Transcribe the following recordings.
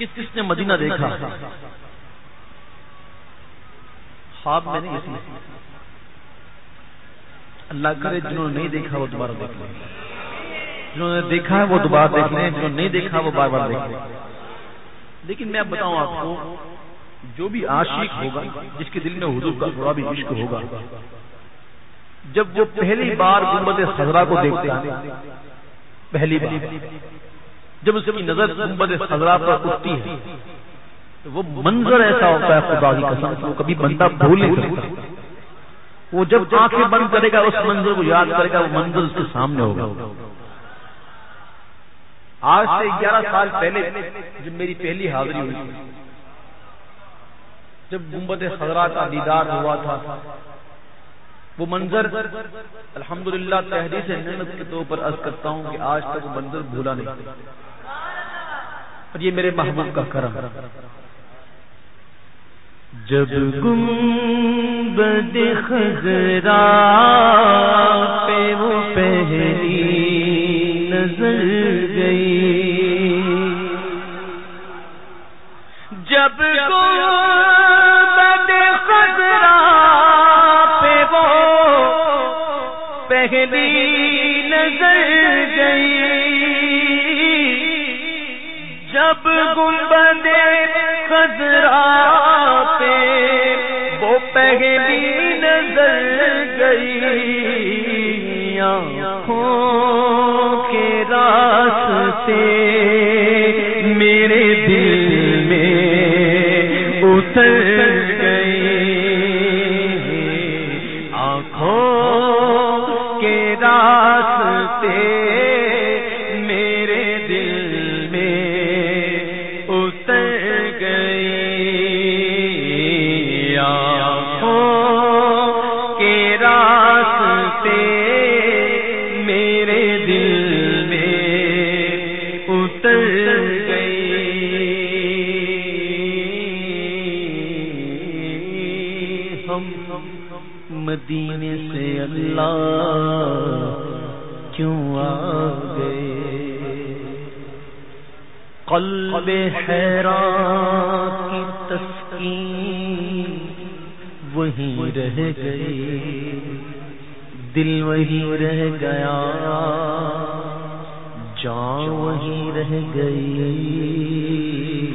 کس کس نے مدینہ دیکھا؟ خواب میں نہیں اللہ کرے جنہوں نے نہیں دیکھا وہ دوبارہ دیکھ لیں۔ جنہوں نے دیکھا ہے وہ دوبارہ دیکھ لیں۔ جنہوں نے نہیں دیکھا وہ بار بار دیکھ لیں۔ لیکن میں بتاؤں آپ کو جو بھی عاشق ہوگا جس کے دل میں حضور کا تھوڑا بھی عشق ہوگا جب وہ پہلی بار گنبد خزرا کو دیکھتا ہے پہلی بار۔ جب اس کی نظر گنبد خزرا پر اٹھتی ہے، تو وہ منظر ایسا ہوتا ہے، خدا کی قسم وہ کبھی بندہ بھول نہیں سکتا۔ وہ جب آنکھیں بند کرے گا، اس منظر کو یاد کرے گا، وہ منظر اس کے سامنے ہوگا۔ آج سے گیارہ سال پہلے جب میری پہلی حاضری ہوئی، جب گنبد خزرا کا دیدار ہوا تھا، وہ منظر الحمدللہ تحریر سے نعمت کے طور پر عرض کرتا ہوں کہ آج تک منظر بھولا نہیں۔ اور یہ میرے محبوب کا کرم. جب گنبد خزرا پہ وہ پہلی نظر گئی. جب گنبد پہ وہ پہلی نظر گئی. جب گنبد خزرا پہ وہ پہلی نظر گئی آنکھوں کے راستے۔ میرے دل میں اتر گئی آنکھوں کے راستے۔ اللہ کیوں آ گئے؟ قلب حیران کی تسکین وہیں رہ گئی دل وہیں رہ گیا۔ جان وہیں رہ گئی۔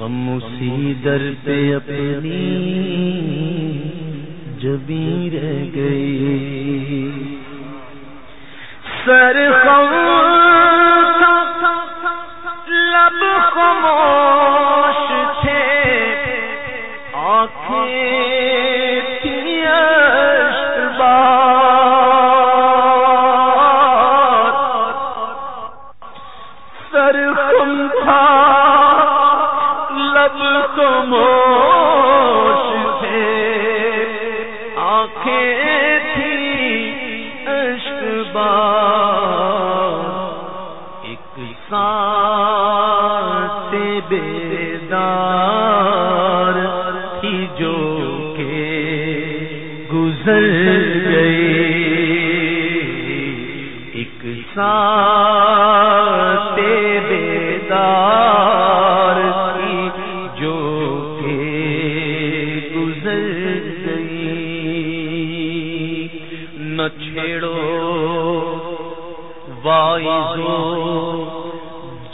ہم اسی در پہ اپنی جبی رہ گئی۔ سر لب خموش تھے آنکھیں تھی سر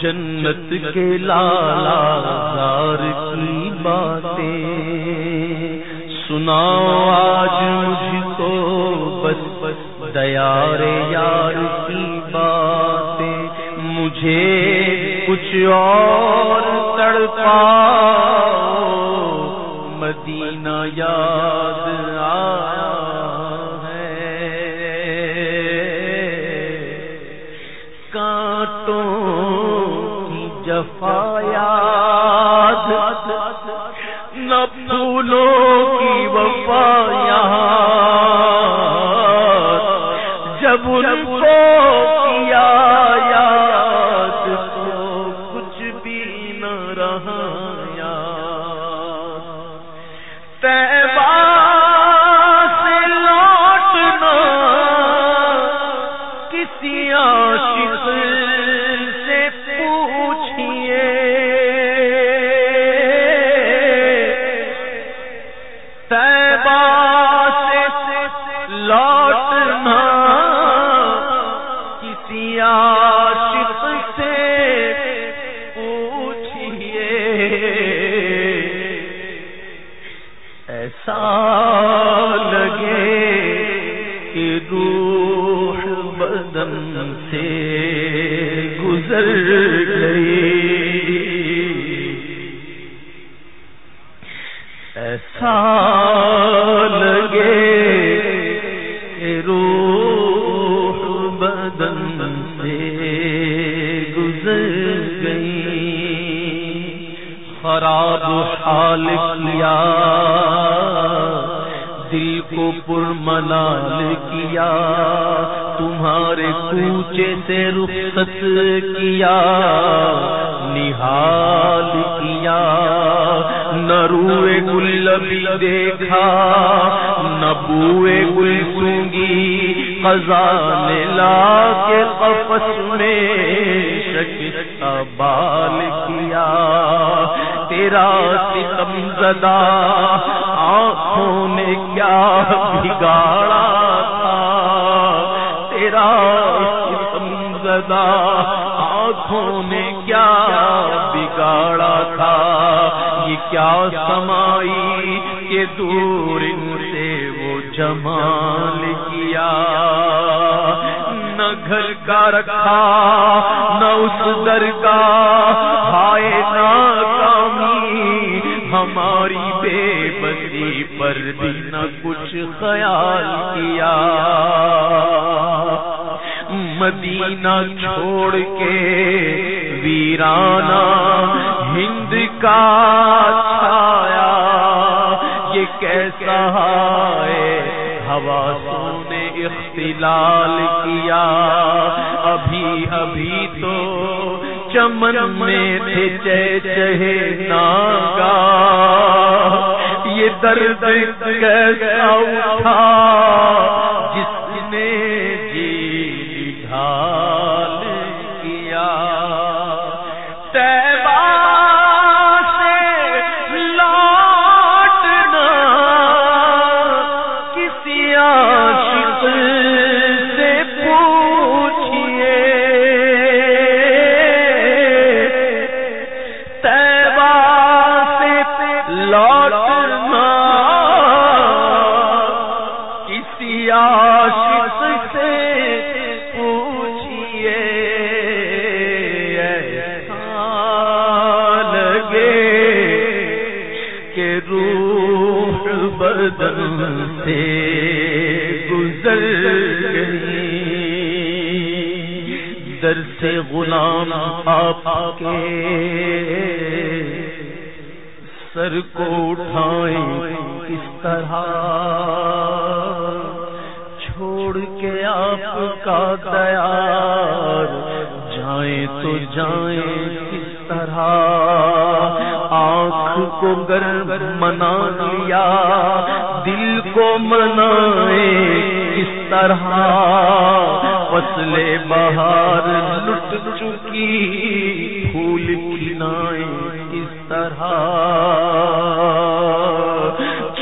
جنت کے لالا زار کی باتیں۔ سناؤ آج مجھ کو بس بس دیار یار مجھے کچھ اور تڑپا مدینہ یاد آیا ہے۔ کانٹوں کی جفایات نہ پھولوں کسی ایسا لگے روح بدن سے گزر گئی خراب حال کیا، دل کو پر منال کیا، تمہارے کوچے سے رخصت کیا، نہال کیا۔ نہ روئے گل بھی دیکھا، نہ بوئے گل سونگی قضا نے لا کے قفص میں شکست بال کیا۔ تیرا ستم زدہ، آنکھوں نے کیا بگاڑا تھا؟ تیرا ستم زدہ، آنکھوں نے کیا بگاڑا کیا سمائی کے دور سے وہ جمال کیا؟ نہ گھر کا رکھا، نہ اس در کا۔ ہائے ناکامی، ہماری بے بسی پر بھی نہ کچھ خیال کیا۔ مدینہ چھوڑ کے ویرانہ، ہند کا کیسا ہے؟ ہوا نے اختلال کیا۔ ابھی ابھی تو چمن میں تھے چہ چہے ناگا۔ یہ درد کیسا اٹھا؟ بدن سے گزر گئی۔ در سے غلام آپ کے سر کو اٹھائیں کس طرح؟ چھوڑ کے آپ کا دیار جائیں تو جائیں کس طرح؟ آنکھ کو گرم منا لیا دل کو منائے کس طرح فصل بہار لٹ چکی، پھول کھلائیں کس طرح۔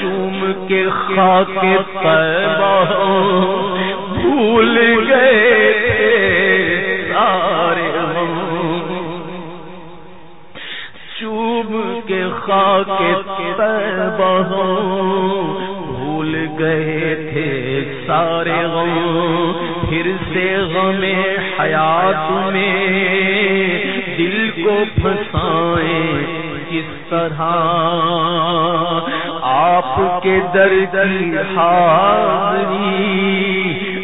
چوم کے خاک طیبہ بھول طیبہ بھول گئے تھے سارے غم، پھر سے غم حیات میں دل کو پھنسائیں کس طرح؟ آپ کے در کی حاضری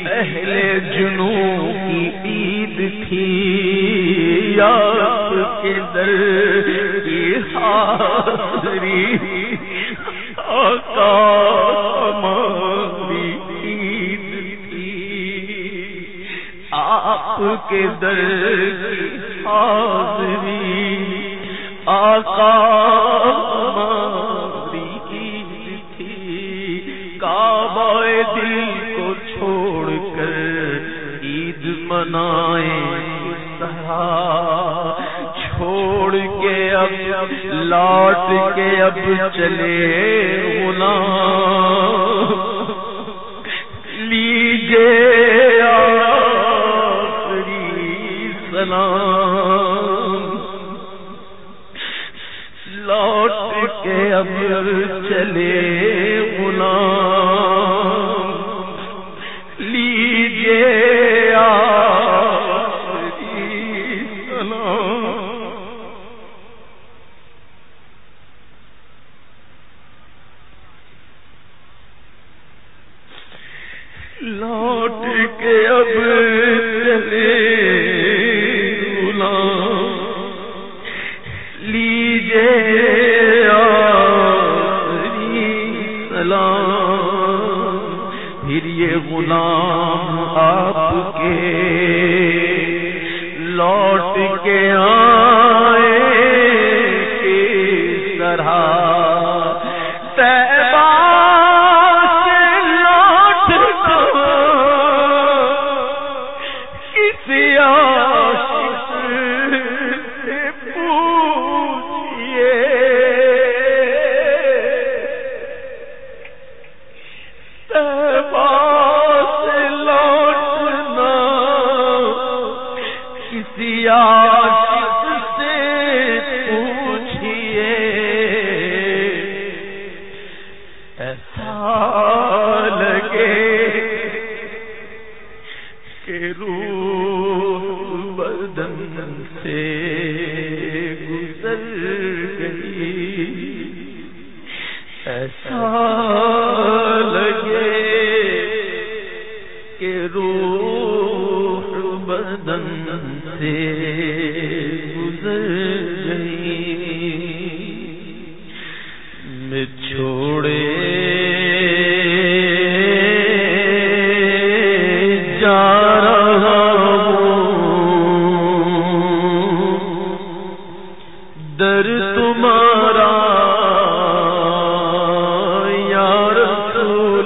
اہل جنوں کی عید تھی، آپ کے در کی حاضری۔ آپ کے در کی حاضری، آقا ہماری عید تھی۔ کعبہ دل کو چھوڑ کر عید منائیں کس طرح چھوڑ کے اب، لوٹ کے اب چلے غلام لیجے آخری سلام۔ لوٹ کے اب چلے غلام لیجے آخری سلام۔ بار دم سے گزر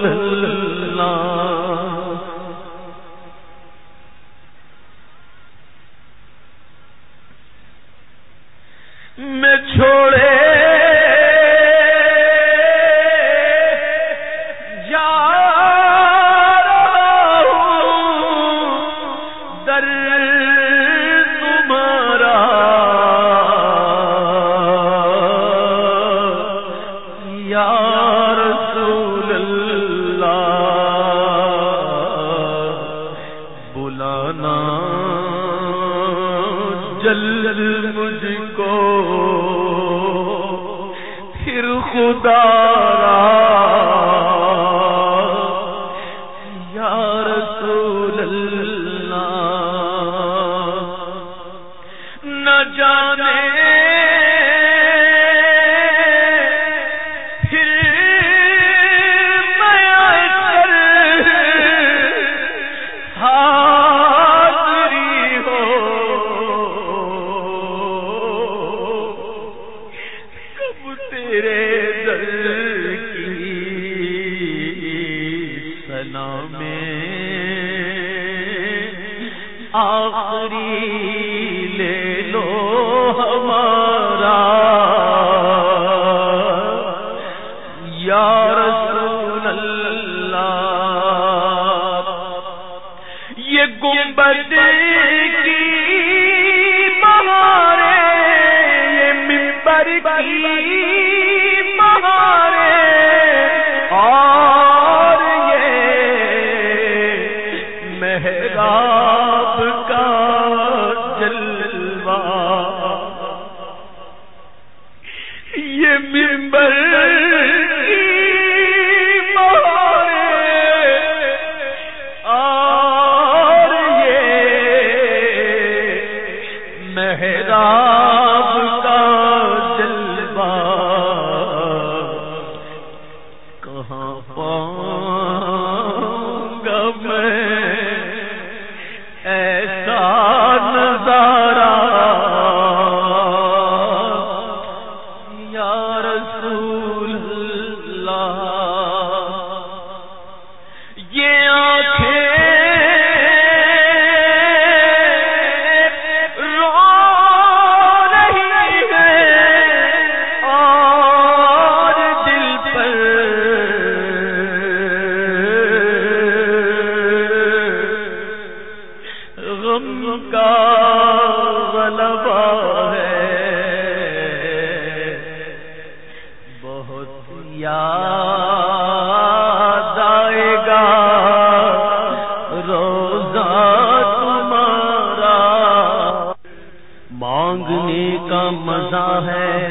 الحل لانا جل مجھ کو پھر خدا را تیرے دل کی سنا میں آخری رہے مزہ ہے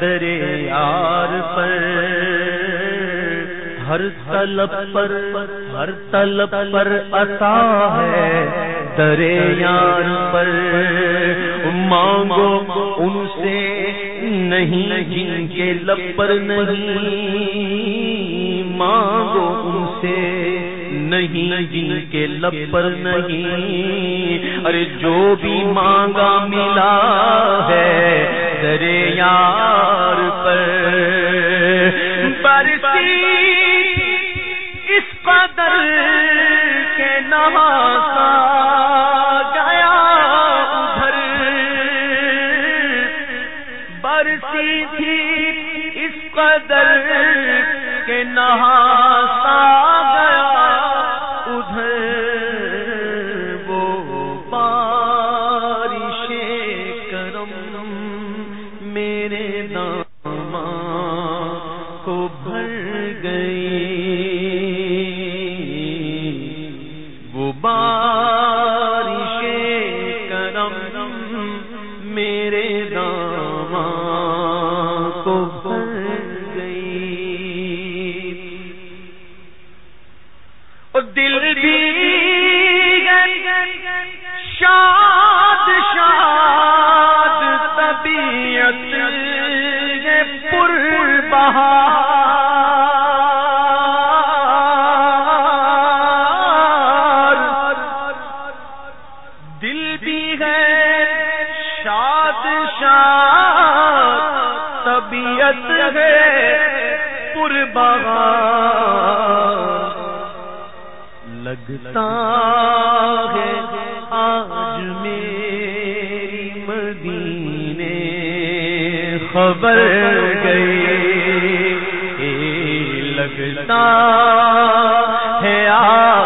درے دریار پر۔ ہر طلب پر، ہر طلب پر عطا ہے درے یار پر۔ مانگو ان سے نہیں، جن کے لب پر نہیں۔ مانگو ان سے نہیں، جن کے لب پر نہیں۔ ارے جو بھی مانگا ملا ہے درے یار پر۔ برسی اس قدر کے نواسا گیا ادھر۔ برسی تھی اس قدر کے نہا بادشاہ طبیعت ہے پربا لگتا ہے آج میری مدینے خبر گئی۔ لگتا ہے آج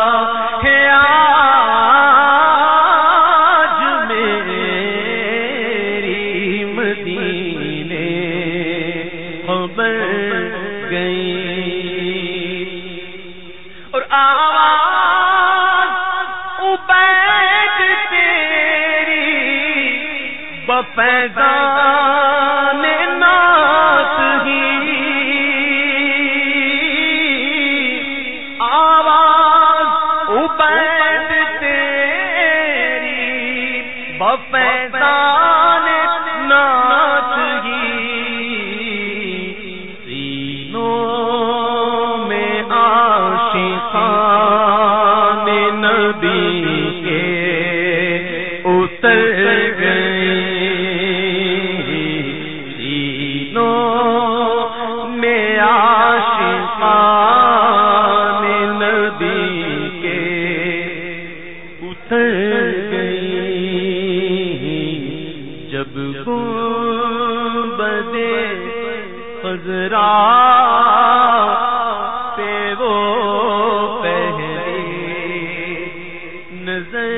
نظر